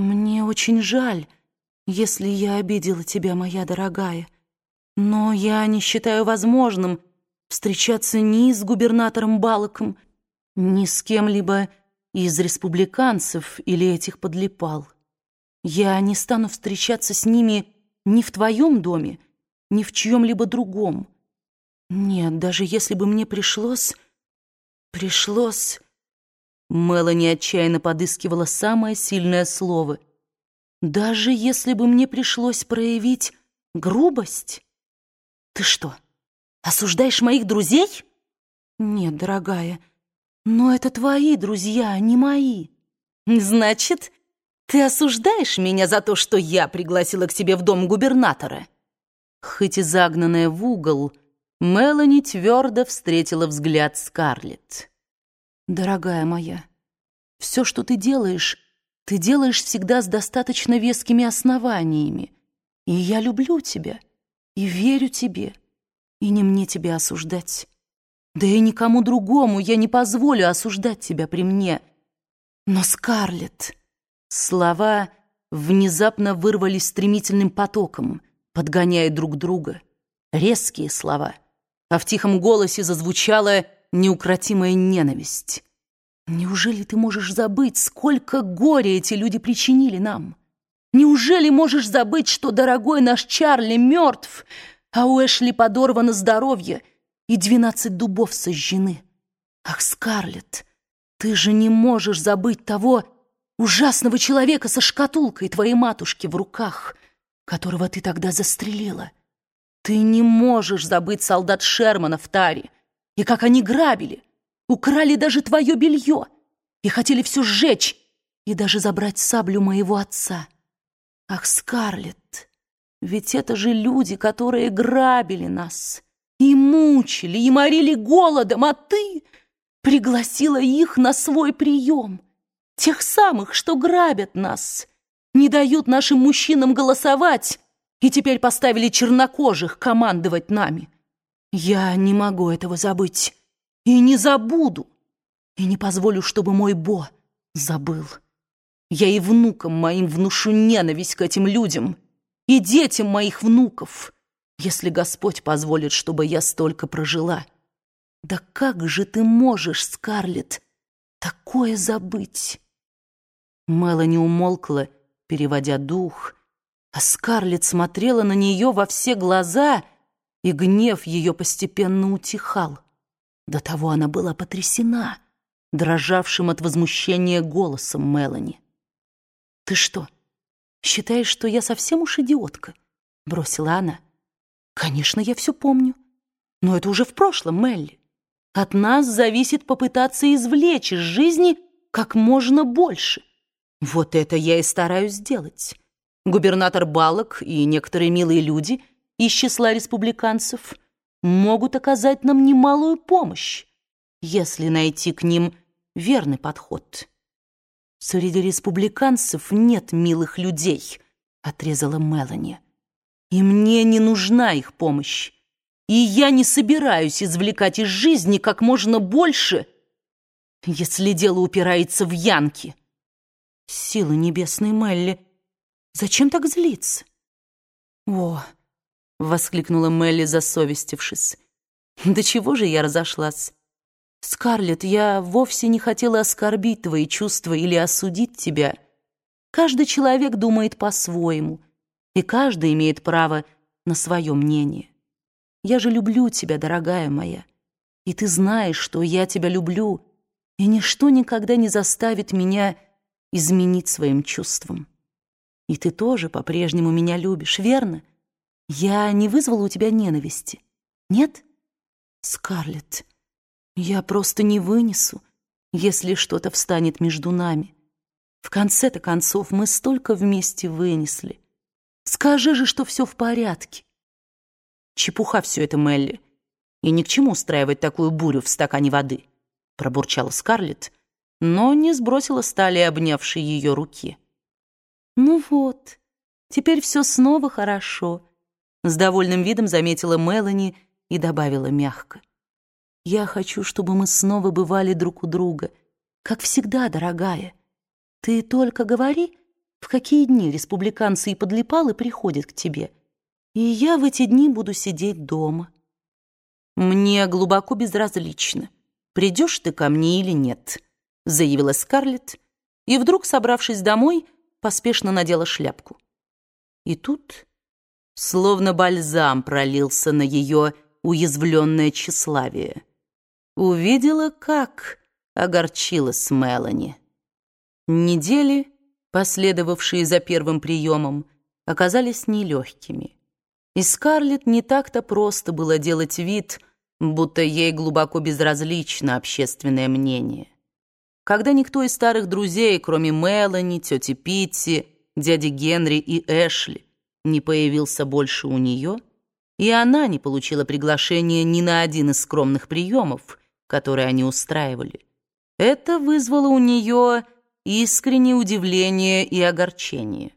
«Мне очень жаль, если я обидела тебя, моя дорогая, но я не считаю возможным встречаться ни с губернатором Балаком, ни с кем-либо из республиканцев или этих подлипал. Я не стану встречаться с ними ни в твоем доме, ни в чьем-либо другом. Нет, даже если бы мне пришлось... Пришлось... Мелани отчаянно подыскивала самое сильное слово. «Даже если бы мне пришлось проявить грубость? Ты что, осуждаешь моих друзей?» «Нет, дорогая, но это твои друзья, а не мои». «Значит, ты осуждаешь меня за то, что я пригласила к себе в дом губернатора?» Хоть и загнанная в угол, Мелани твердо встретила взгляд Скарлетт. «Дорогая моя, все, что ты делаешь, ты делаешь всегда с достаточно вескими основаниями. И я люблю тебя, и верю тебе, и не мне тебя осуждать. Да и никому другому я не позволю осуждать тебя при мне. Но, Скарлетт...» Слова внезапно вырвались стремительным потоком, подгоняя друг друга. Резкие слова, а в тихом голосе зазвучало неукротимая ненависть. Неужели ты можешь забыть, сколько горя эти люди причинили нам? Неужели можешь забыть, что дорогой наш Чарли мертв, а у Эшли подорвано здоровье и двенадцать дубов сожжены? Ах, Скарлетт, ты же не можешь забыть того ужасного человека со шкатулкой твоей матушки в руках, которого ты тогда застрелила. Ты не можешь забыть солдат Шермана в Таре, и как они грабили, украли даже твое белье и хотели все сжечь и даже забрать саблю моего отца. Ах, Скарлетт, ведь это же люди, которые грабили нас и мучили, и морили голодом, а ты пригласила их на свой прием, тех самых, что грабят нас, не дают нашим мужчинам голосовать и теперь поставили чернокожих командовать нами. Я не могу этого забыть и не забуду, и не позволю, чтобы мой Бо забыл. Я и внукам моим внушу ненависть к этим людям, и детям моих внуков, если Господь позволит, чтобы я столько прожила. Да как же ты можешь, Скарлетт, такое забыть?» Мелани умолкла, переводя дух, а Скарлетт смотрела на нее во все глаза — и гнев ее постепенно утихал. До того она была потрясена, дрожавшим от возмущения голосом Мелани. «Ты что, считаешь, что я совсем уж идиотка?» — бросила она. «Конечно, я все помню. Но это уже в прошлом, Мелли. От нас зависит попытаться извлечь из жизни как можно больше. Вот это я и стараюсь сделать. Губернатор Балок и некоторые милые люди — из числа республиканцев могут оказать нам немалую помощь, если найти к ним верный подход. «Среди республиканцев нет милых людей», — отрезала Мелани. «И мне не нужна их помощь, и я не собираюсь извлекать из жизни как можно больше, если дело упирается в янки». «Силы небесной Мелли, зачем так злиться?» «О, — воскликнула Мелли, засовестившись. «Да чего же я разошлась? Скарлетт, я вовсе не хотела оскорбить твои чувства или осудить тебя. Каждый человек думает по-своему, и каждый имеет право на свое мнение. Я же люблю тебя, дорогая моя, и ты знаешь, что я тебя люблю, и ничто никогда не заставит меня изменить своим чувствам. И ты тоже по-прежнему меня любишь, верно?» Я не вызвала у тебя ненависти? Нет? Скарлетт, я просто не вынесу, если что-то встанет между нами. В конце-то концов мы столько вместе вынесли. Скажи же, что все в порядке. Чепуха все это, Мелли. И ни к чему устраивать такую бурю в стакане воды, пробурчала Скарлетт, но не сбросила стали обнявшей ее руки. Ну вот, теперь все снова хорошо. С довольным видом заметила Мелани и добавила мягко. «Я хочу, чтобы мы снова бывали друг у друга, как всегда, дорогая. Ты только говори, в какие дни республиканцы и подлипалы приходят к тебе, и я в эти дни буду сидеть дома. Мне глубоко безразлично, придешь ты ко мне или нет, заявила Скарлетт, и вдруг, собравшись домой, поспешно надела шляпку. И тут, словно бальзам пролился на ее уязвленное тщеславие, увидела, как огорчилась Мелани. Недели, последовавшие за первым приемом, оказались нелегкими. И Скарлетт не так-то просто было делать вид, будто ей глубоко безразлично общественное мнение. Когда никто из старых друзей, кроме Мелани, тети Питти, дяди Генри и Эшли, не появился больше у нее, и она не получила приглашения ни на один из скромных приемов, которые они устраивали, это вызвало у нее искреннее удивление и огорчение.